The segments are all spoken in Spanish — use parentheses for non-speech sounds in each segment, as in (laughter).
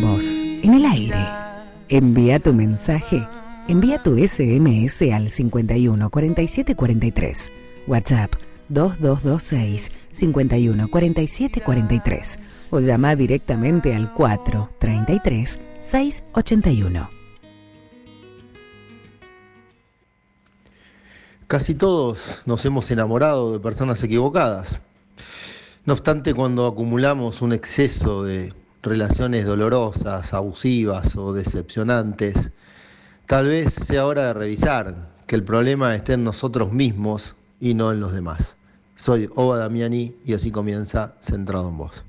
vos, en el aire. Envía tu mensaje. Envía tu SMS al 51 47 43. WhatsApp 2226 51 47 43 o llama directamente al 4 33 681. Casi todos nos hemos enamorado de personas equivocadas. No obstante, cuando acumulamos un exceso de relaciones dolorosas, abusivas o decepcionantes, tal vez sea hora de revisar que el problema esté en nosotros mismos y no en los demás. Soy Oba Damiani y así comienza Centrado en Vos.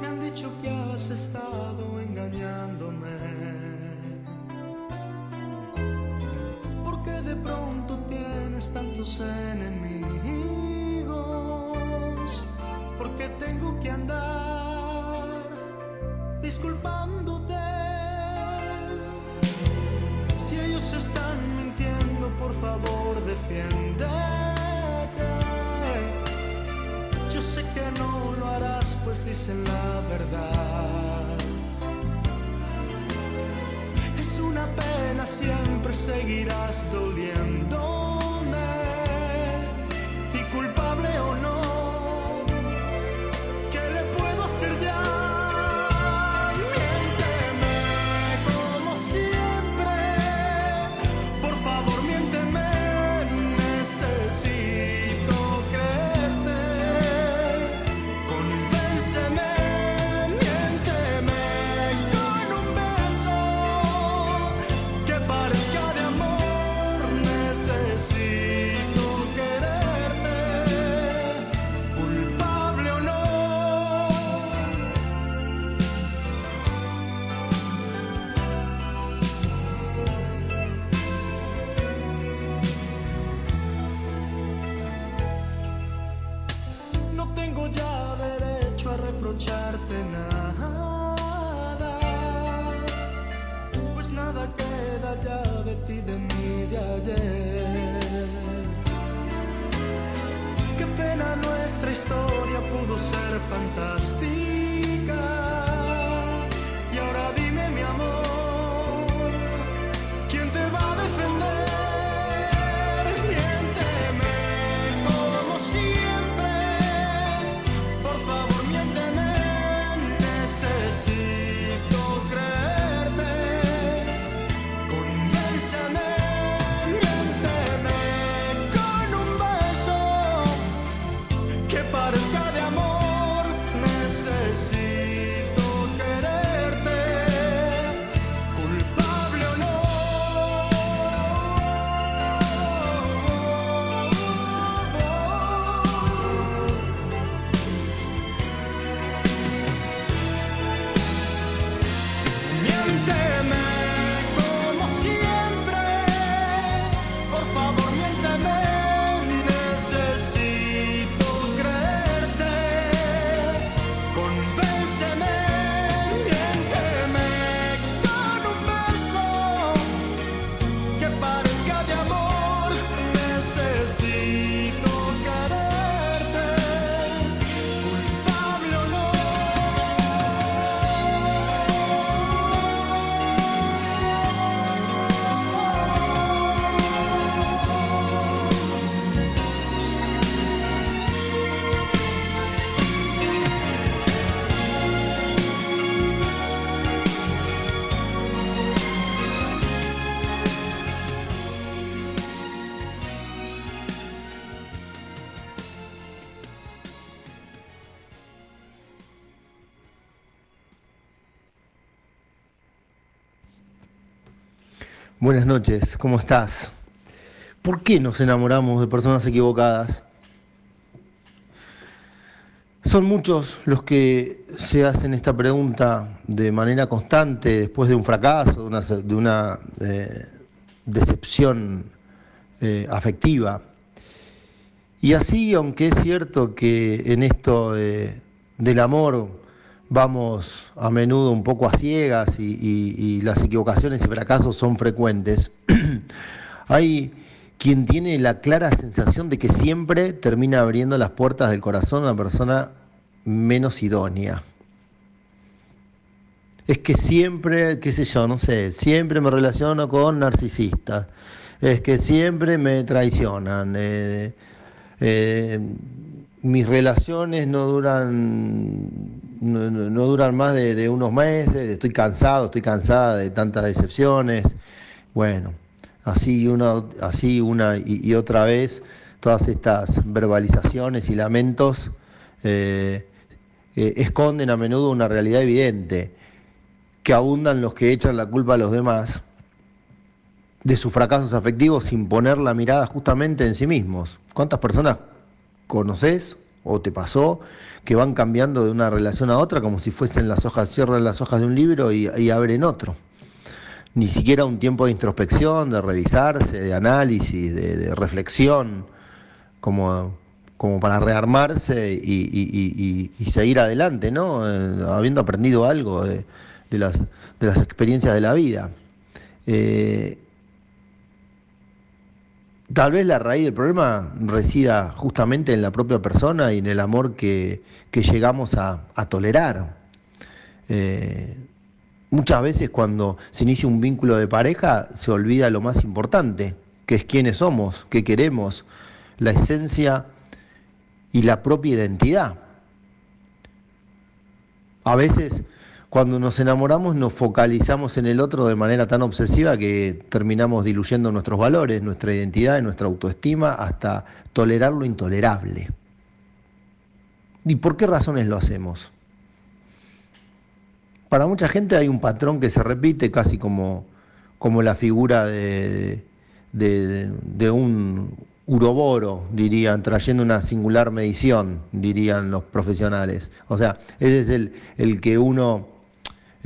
Me han dicho que has estado engañándome. Porque de pronto tienes tantos enemigos. Porque tengo que andar disculpándote. Si ellos están mintiendo, por favor, defiende dicen la verdad. Es una pena, siempre seguirás doliendo. Buenas noches, ¿cómo estás? ¿Por qué nos enamoramos de personas equivocadas? Son muchos los que se hacen esta pregunta de manera constante después de un fracaso, de una, eh, decepción eh, afectiva. Y así, aunque es cierto que en esto del amor vamos a menudo un poco a ciegas y, las equivocaciones y fracasos son frecuentes, (clears throat) hay quien tiene la clara sensación de que siempre termina abriendo las puertas del corazón a una persona menos idónea. Es que siempre, qué sé yo, no sé, siempre me relaciono con narcisistas. Es que siempre me traicionan. Eh, eh, mis relaciones no duran no, duran más de, unos meses, estoy cansado, estoy cansada de tantas decepciones. Bueno, así una, así una y, otra vez todas estas verbalizaciones y lamentos eh, eh, esconden a menudo una realidad evidente, que abundan los que echan la culpa a los demás de sus fracasos afectivos sin poner la mirada justamente en sí mismos. ¿Cuántas personas conoces o te pasó que van cambiando de una relación a otra como si fuesen las hojas, cierran las hojas de un libro y abren otro? ni siquiera un tiempo de introspección, de revisarse, de análisis, de, reflexión, como, como para rearmarse y, seguir adelante, ¿no? Eh, habiendo aprendido algo de, las, de, las, experiencias de la vida. Eh, tal vez la raíz del problema resida justamente en la propia persona y en el amor que, llegamos a, tolerar. Eh, Muchas veces cuando se inicia un vínculo de pareja se olvida lo más importante, que es quiénes somos, qué queremos, la esencia y la propia identidad. A veces cuando nos enamoramos nos focalizamos en el otro de manera tan obsesiva que terminamos diluyendo nuestros valores, nuestra identidad nuestra autoestima hasta tolerar lo intolerable. ¿Y por qué razones lo hacemos? para mucha gente hay un patrón que se repite casi como, como la figura de, de, un uroboro, dirían, trayendo una singular medición, dirían los profesionales. O sea, ese es el, el que uno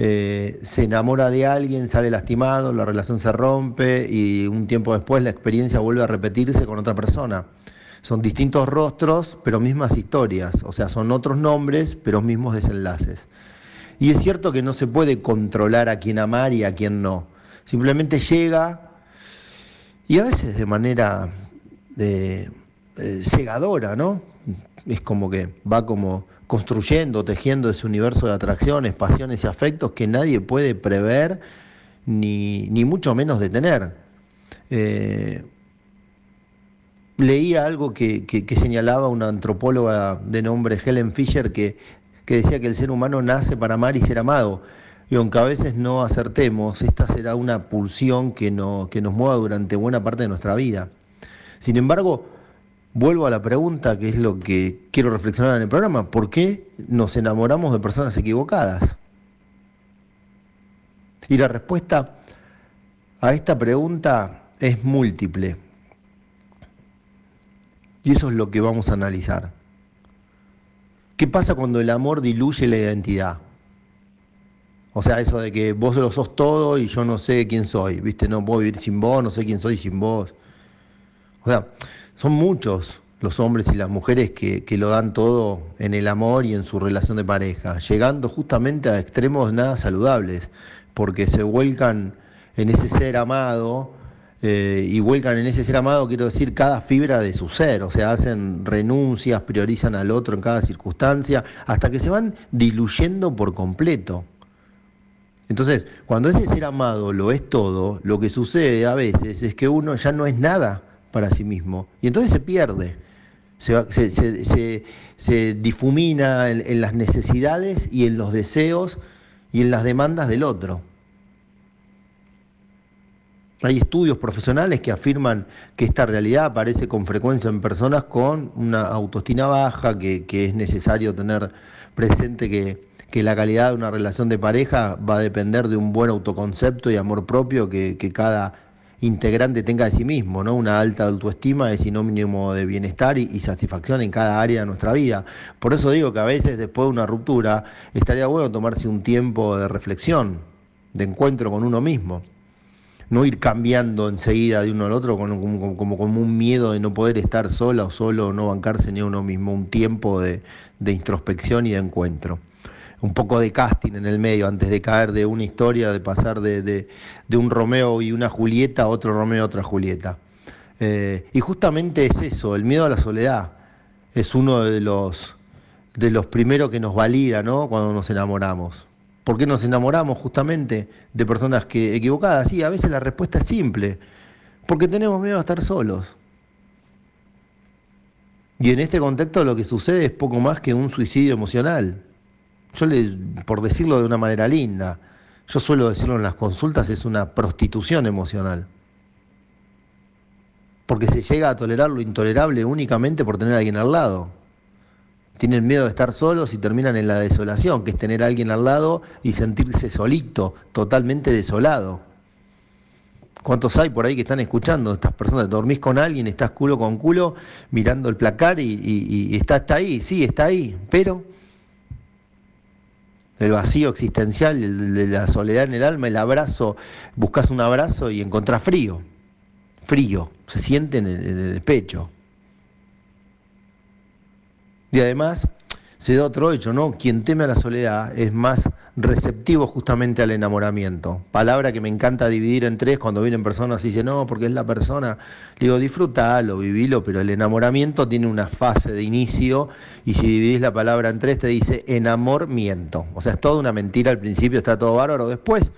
eh, se enamora de alguien, sale lastimado, la relación se rompe y un tiempo después la experiencia vuelve a repetirse con otra persona. Son distintos rostros, pero mismas historias. O sea, son otros nombres, pero mismos desenlaces. Y es cierto que no se puede controlar a quién amar y a quién no. Simplemente llega y a veces de manera de, eh, cegadora, ¿no? Es como que va como construyendo, tejiendo ese universo de atracciones, pasiones y afectos que nadie puede prever ni, mucho menos detener. Eh, leía algo que, que, señalaba una antropóloga de nombre Helen Fisher que que decía que el ser humano nace para amar y ser amado. Y aunque a veces no acertemos, esta será una pulsión que, no, que nos mueva durante buena parte de nuestra vida. Sin embargo, vuelvo a la pregunta que es lo que quiero reflexionar en el programa. ¿Por qué nos enamoramos de personas equivocadas? Y la respuesta a esta pregunta es múltiple. Y eso es lo que vamos a analizar. ¿Qué pasa cuando el amor diluye la identidad? O sea, eso de que vos lo sos todo y yo no sé quién soy, ¿viste? No puedo vivir sin vos, no sé quién soy sin vos. O sea, son muchos los hombres y las mujeres que, que, lo dan todo en el amor y en su relación de pareja, llegando justamente a extremos nada saludables, porque se vuelcan en ese ser amado eh, y vuelcan en ese ser amado, quiero decir, cada fibra de su ser, o sea, hacen renuncias, priorizan al otro en cada circunstancia, hasta que se van diluyendo por completo. Entonces, cuando ese ser amado lo es todo, lo que sucede a veces es que uno ya no es nada para sí mismo, y entonces se pierde, se, difumina en las necesidades y en los deseos y en las demandas del otro. Hay estudios profesionales que afirman que esta realidad aparece con frecuencia en personas con una autoestima baja, que, es necesario tener presente que, la calidad de una relación de pareja va a depender de un buen autoconcepto y amor propio que, que cada integrante tenga de sí mismo, ¿no? Una alta autoestima es sinónimo de bienestar y, satisfacción en cada área de nuestra vida. Por eso digo que a veces después de una ruptura estaría bueno tomarse un tiempo de reflexión, de encuentro con uno mismo. No ir cambiando enseguida de uno al otro como, como, un miedo de no poder estar sola o solo, no bancarse ni a uno mismo, un tiempo de introspección y de encuentro un poco de casting en el medio antes de caer de una historia, de pasar de, un Romeo y una Julieta a otro Romeo otra Julieta. Eh, y justamente es eso, el miedo a la soledad. Es uno de los, de los primeros que nos valida ¿no? cuando nos enamoramos. ¿Por qué nos enamoramos justamente de personas que equivocadas? Sí, a veces la respuesta es simple, porque tenemos miedo a estar solos. Y en este contexto lo que sucede es poco más que un suicidio emocional yo le, por decirlo de una manera linda, yo suelo decirlo en las consultas, es una prostitución emocional. Porque se llega a tolerar lo intolerable únicamente por tener a alguien al lado. Tienen miedo de estar solos y terminan en la desolación, que es tener a alguien al lado y sentirse solito, totalmente desolado. ¿Cuántos hay por ahí que están escuchando? Estas personas, dormís con alguien, estás culo con culo, mirando el placar y, y está, está ahí, sí, está ahí, pero el vacío existencial, de la soledad en el alma, el abrazo, buscas un abrazo y encontrás frío, frío, se siente en el, pecho. Y además se da otro hecho, ¿no? Quien teme a la soledad es más receptivo justamente al enamoramiento. Palabra que me encanta dividir en tres cuando vienen personas y dicen, no, porque es la persona. Digo, disfrutalo, vivilo, pero el enamoramiento tiene una fase de inicio y si dividís la palabra en tres te dice enamoramiento. O sea, es toda una mentira al principio, está todo bárbaro. Después,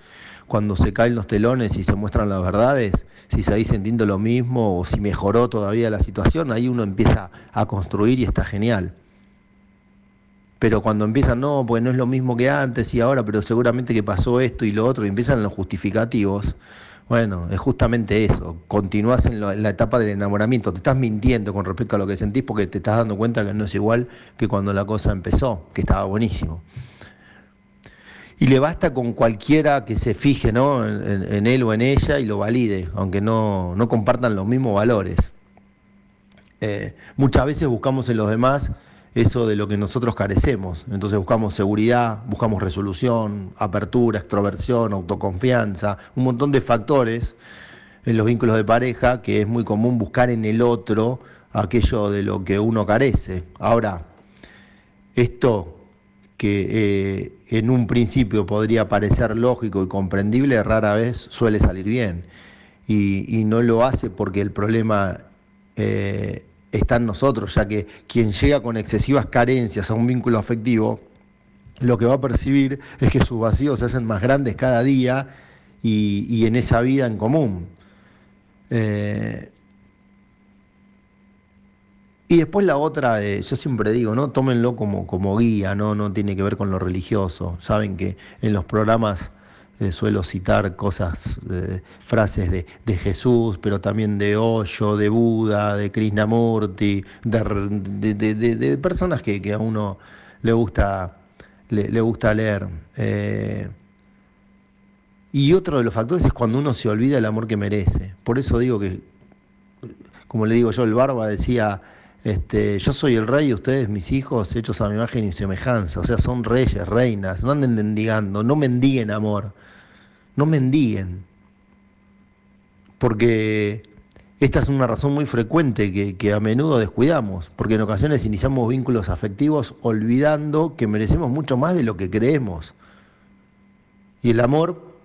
cuando se caen los telones y se muestran las verdades, si se ahí sintiendo lo mismo o si mejoró todavía la situación, ahí uno empieza a construir y está genial pero cuando empiezan, no, pues no es lo mismo que antes y ahora, pero seguramente que pasó esto y lo otro, y empiezan los justificativos, bueno, es justamente eso, continúas en, la etapa del enamoramiento, te estás mintiendo con respecto a lo que sentís porque te estás dando cuenta que no es igual que cuando la cosa empezó, que estaba buenísimo. Y le basta con cualquiera que se fije ¿no? en, él o en ella y lo valide, aunque no, compartan los mismos valores. Eh, muchas veces buscamos en los demás eso de lo que nosotros carecemos. Entonces buscamos seguridad, buscamos resolución, apertura, extroversión, autoconfianza, un montón de factores en los vínculos de pareja que es muy común buscar en el otro aquello de lo que uno carece. Ahora, esto que eh, en un principio podría parecer lógico y comprendible, rara vez suele salir bien. Y, no lo hace porque el problema eh, está en nosotros, ya que quien llega con excesivas carencias a un vínculo afectivo, lo que va a percibir es que sus vacíos se hacen más grandes cada día y, en esa vida en común. Eh, y después la otra, eh, yo siempre digo, ¿no? Tómenlo como, como guía, ¿no? no tiene que ver con lo religioso. Saben que en los programas eh, suelo citar cosas, eh, frases de, Jesús, pero también de Osho, de Buda, de Krishnamurti, de, de, personas que, a uno le gusta, le, gusta leer. Eh, y otro de los factores es cuando uno se olvida el amor que merece. Por eso digo que, como le digo yo, el Barba decía, este, yo soy el rey y ustedes mis hijos hechos a mi imagen y semejanza, o sea, son reyes, reinas, no anden mendigando, no mendiguen amor, no mendiguen, porque esta es una razón muy frecuente que, que, a menudo descuidamos, porque en ocasiones iniciamos vínculos afectivos olvidando que merecemos mucho más de lo que creemos. Y el amor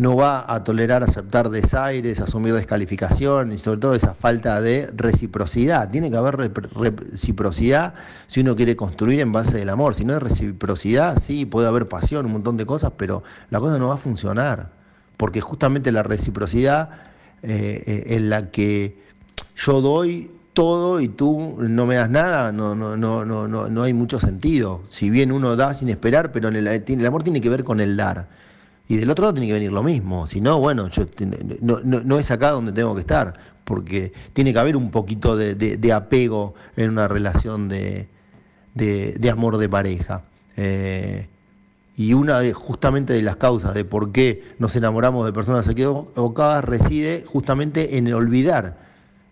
no va a tolerar aceptar desaires, asumir descalificación y sobre todo esa falta de reciprocidad. Tiene que haber reciprocidad si uno quiere construir en base del amor. Si no hay reciprocidad, sí, puede haber pasión, un montón de cosas, pero la cosa no va a funcionar porque justamente la reciprocidad eh, eh, en la que yo doy todo y tú no me das nada, no, no, no, no, no, no hay mucho sentido. Si bien uno da sin esperar, pero el, amor tiene que ver con el dar. Y del otro lado tiene que venir lo mismo. Si no, bueno, yo, no, no, no es acá donde tengo que estar, porque tiene que haber un poquito de, apego en una relación de, de amor de pareja. Eh, y una de, justamente de las causas de por qué nos enamoramos de personas equivocadas reside justamente en olvidar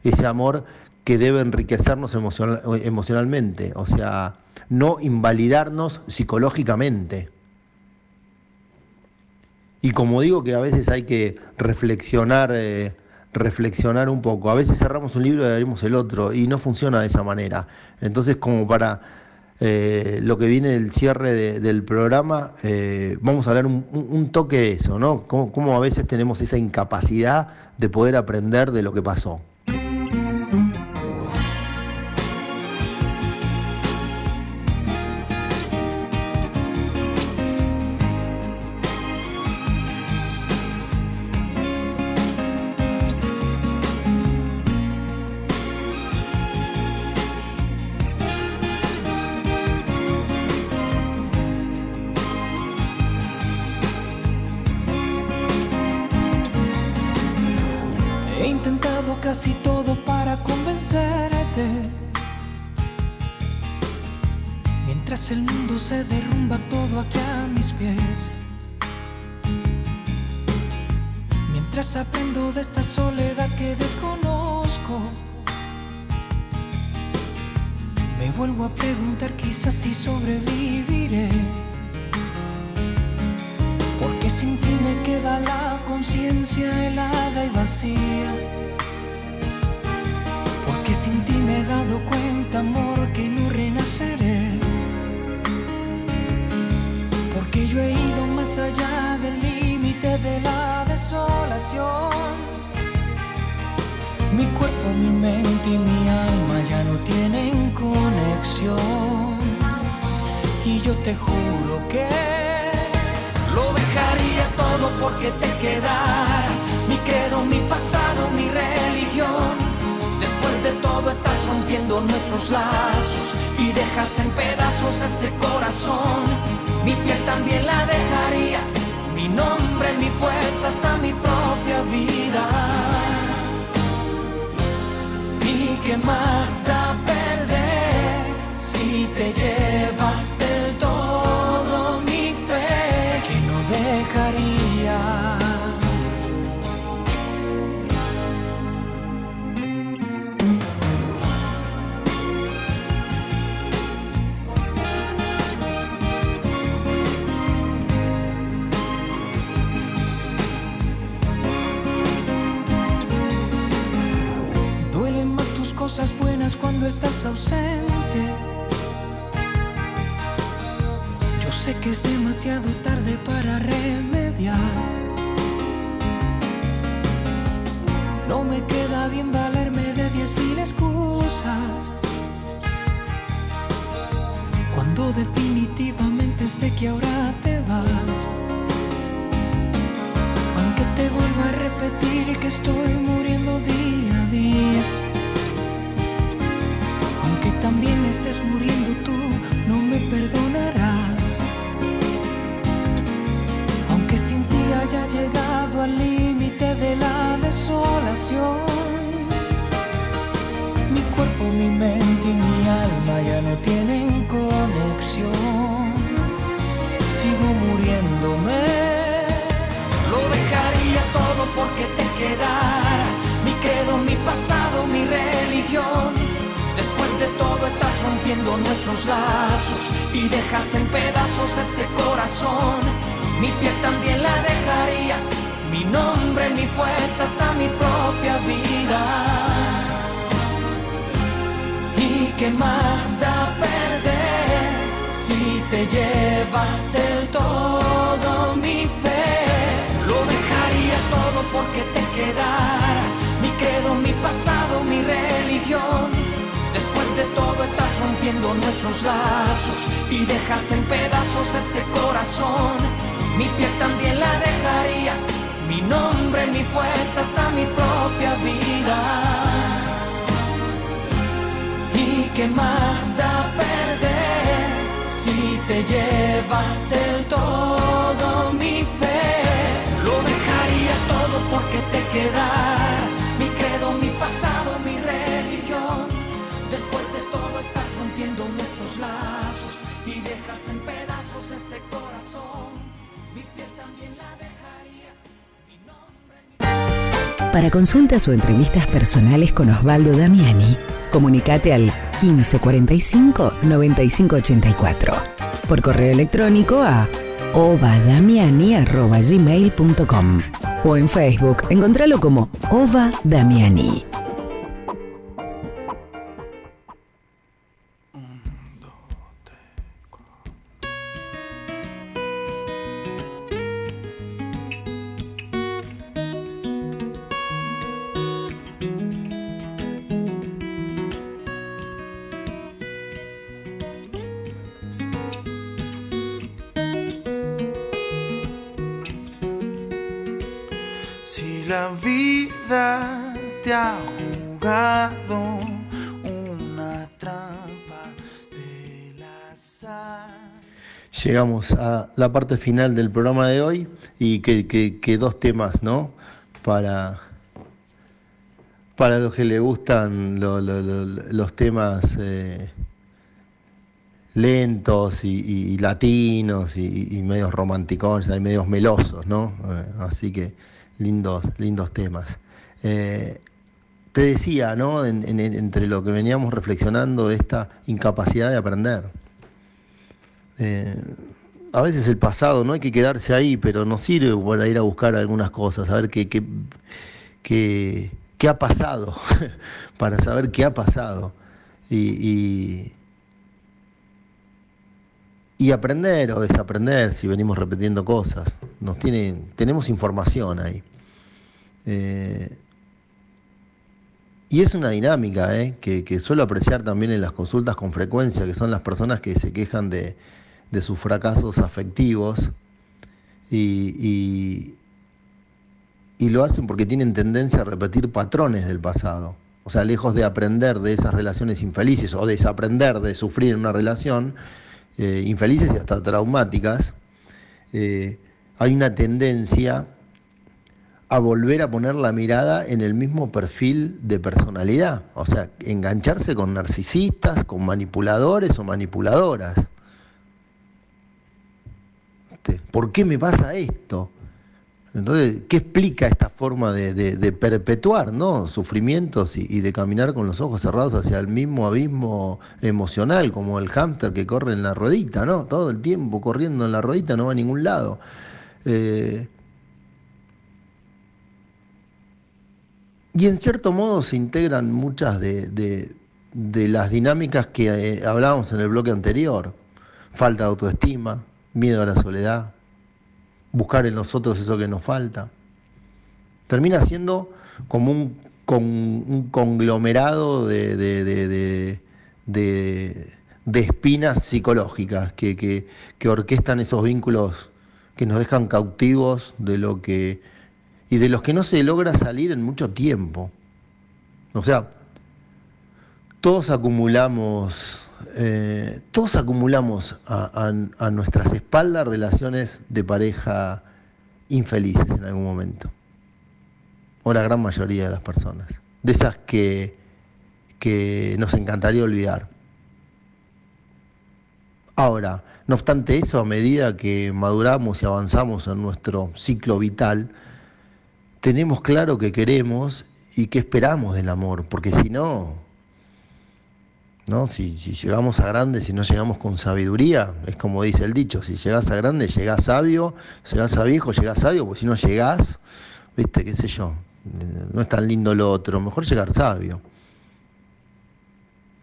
ese amor que debe enriquecernos emocional, emocionalmente, o sea, no invalidarnos psicológicamente. Y como digo que a veces hay que reflexionar, eh, reflexionar un poco. A veces cerramos un libro y abrimos el otro y no funciona de esa manera. Entonces como para eh, lo que viene del cierre del programa, eh, vamos a hablar un, toque de eso, ¿no? Cómo a veces tenemos esa incapacidad de poder aprender de lo que pasó. Cuando se derrumba todo aquí a mis pies. Mientras aprendo de esta soledad que desconozco. Me vuelvo a preguntar quizás si sobreviviré. Porque sin ti me queda la conciencia helada y vacía. Porque sin ti me he dado cuenta, amor, que no renaceré. Yo he ido más allá del límite de la desolación. Mi cuerpo, mi mente y mi alma ya no tienen conexión. Y yo te juro que lo dejaría todo porque te quedaras. Mi credo, mi pasado, mi religión. Después de todo estás rompiendo nuestros lazos y dejas en pedazos este corazón mi piel también la dejaría, mi nombre, mi fuerza, hasta mi propia vida. ¿Y qué más da perder si te llevo? sé que es demasiado tarde para remediar. No me queda bien valerme de diez mil excusas. Cuando definitivamente sé que ahora te vas. Aunque te vuelva a repetir que estoy muriendo día a día. Aunque también estés muriendo tú, no me perdones haya llegado al límite de la desolación. Mi cuerpo, mi mente y mi alma ya no tienen conexión. Sigo muriéndome. Lo dejaría todo porque te quedaras. Mi credo, mi pasado, mi religión. Después de todo estás rompiendo nuestros lazos y dejas en pedazos este corazón te llevas del todo mi fe. Lo dejaría todo porque te quedaras, mi credo, mi pasado, mi religión. Después de todo estás rompiendo nuestros lazos y dejas en pedazos este corazón. Mi piel también la dejaría, mi nombre, mi fuerza, hasta mi propia vida. ¿Y qué más da perder? Si te llevas del todo mi fe, lo dejaría todo porque te quedas. Mi credo, mi pasado, mi religión. Después de todo estás rompiendo nuestros lazos y dejas en pedazos este corazón. Mi piel también la dejaría. Para consultas o entrevistas personales con Osvaldo Damiani, comunícate al 1545 9584. Por correo electrónico a ovadamiani.gmail.com o en Facebook, encontralo como Ova Damiani. Te ha jugado una trampa del azar. Llegamos a la parte final del programa de hoy y que, dos temas, ¿no? Para, para los que le gustan lo- lo- lo- los temas eh, lentos y latinos y, y medios romanticones, hay medios melosos, ¿no? Eh, así que lindos, lindos temas. Eh, te decía, ¿no? En- en- entre lo que veníamos reflexionando de esta incapacidad de aprender. Eh, a veces el pasado no hay que quedarse ahí, pero nos sirve para ir a buscar algunas cosas, a ver qué, qué, qué- qué ha pasado, (laughs) para saber qué ha pasado. Y, y- aprender o desaprender si venimos repitiendo cosas. Nos tiene, tenemos información ahí. Eh, y es una dinámica ¿eh? que, suelo apreciar también en las consultas con frecuencia, que son las personas que se quejan de, sus fracasos afectivos y, lo hacen porque tienen tendencia a repetir patrones del pasado. O sea, lejos de aprender de esas relaciones infelices o desaprender de sufrir una relación, eh, infelices y hasta traumáticas, eh, hay una tendencia a volver a poner la mirada en el mismo perfil de personalidad, o sea, engancharse con narcisistas, con manipuladores o manipuladoras. Este, ¿Por qué me pasa esto? Entonces, ¿qué explica esta forma de, perpetuar ¿no? sufrimientos y, y de caminar con los ojos cerrados hacia el mismo abismo emocional, como el hámster que corre en la ruedita, ¿no? Todo el tiempo corriendo en la ruedita, no va a ningún lado. Eh, y en cierto modo se integran muchas de, las dinámicas que eh, hablábamos en el bloque anterior. Falta de autoestima, miedo a la soledad, buscar en nosotros eso que nos falta. Termina siendo como un, con, un conglomerado de, espinas psicológicas que orquestan esos vínculos que nos dejan cautivos de lo que y de los que no se logra salir en mucho tiempo. O sea, todos acumulamos, eh, todos acumulamos a, a- nuestras espaldas relaciones de pareja infelices en algún momento. O la gran mayoría de las personas. De esas que, que nos encantaría olvidar. Ahora, no obstante eso, a medida que maduramos y avanzamos en nuestro ciclo vital, tenemos claro que queremos y que esperamos del amor, porque si no, ¿no? Si, si llegamos a grande, si no llegamos con sabiduría, es como dice el dicho, si llegás a grande, llegás sabio, llegás a viejo, llegás sabio, porque si no llegás, viste, qué sé yo, no es tan lindo lo otro, mejor llegar sabio.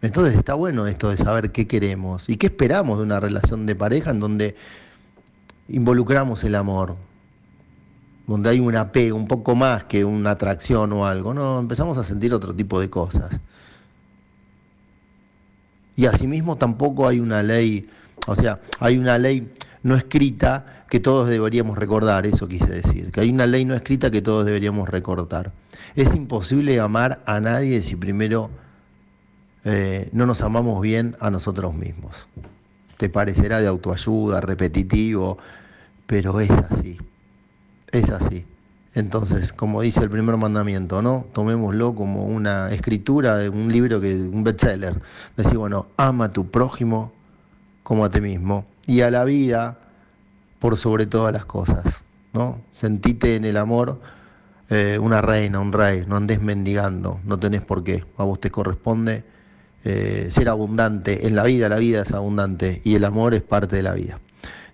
Entonces está bueno esto de saber qué queremos y qué esperamos de una relación de pareja en donde involucramos el amor, donde hay un apego, un poco más que una atracción o algo, no, empezamos a sentir otro tipo de cosas. Y asimismo tampoco hay una ley, o sea, hay una ley no escrita que todos deberíamos recordar, eso quise decir, que hay una ley no escrita que todos deberíamos recordar. Es imposible amar a nadie si primero eh, no nos amamos bien a nosotros mismos. Te parecerá de autoayuda, repetitivo, pero es así, es así. Entonces, como dice el primer mandamiento, ¿no? Tomémoslo como una escritura de un libro que un bestseller. Decir, bueno, ama a tu prójimo como a ti mismo y a la vida por sobre todas las cosas, ¿no? Sentite en el amor eh, una reina, un rey, no andes mendigando, no tenés por qué, a vos te corresponde eh, ser abundante, en la vida la vida es abundante y el amor es parte de la vida.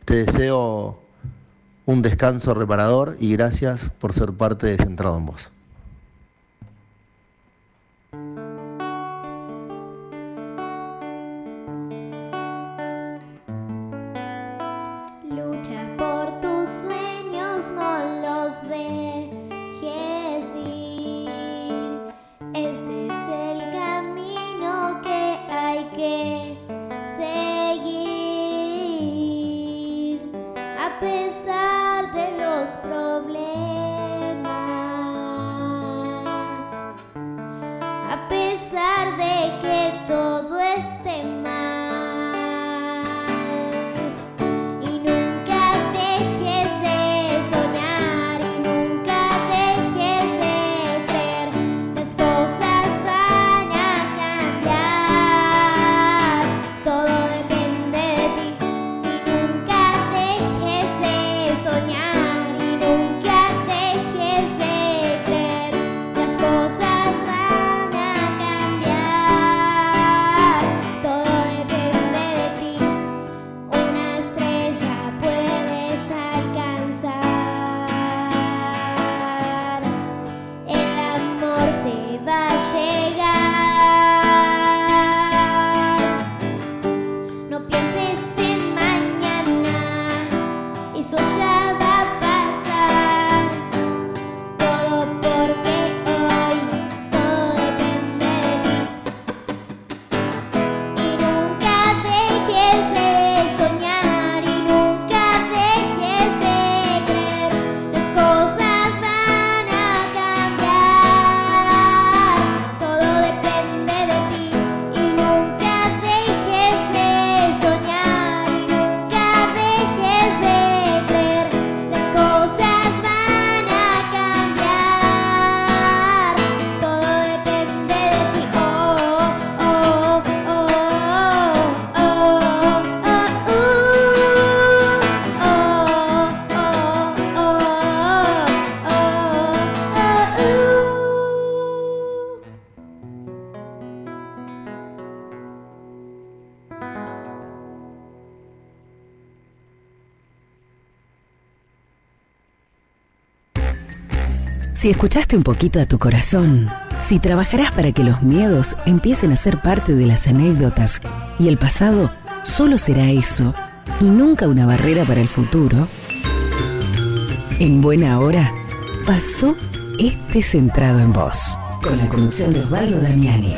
Te deseo un descanso reparador y gracias por ser parte de Centrado en Vos. Si escuchaste un poquito a tu corazón, si trabajarás para que los miedos empiecen a ser parte de las anécdotas y el pasado solo será eso y nunca una barrera para el futuro, en buena hora pasó este centrado en vos, con la conducción de Osvaldo Damiani.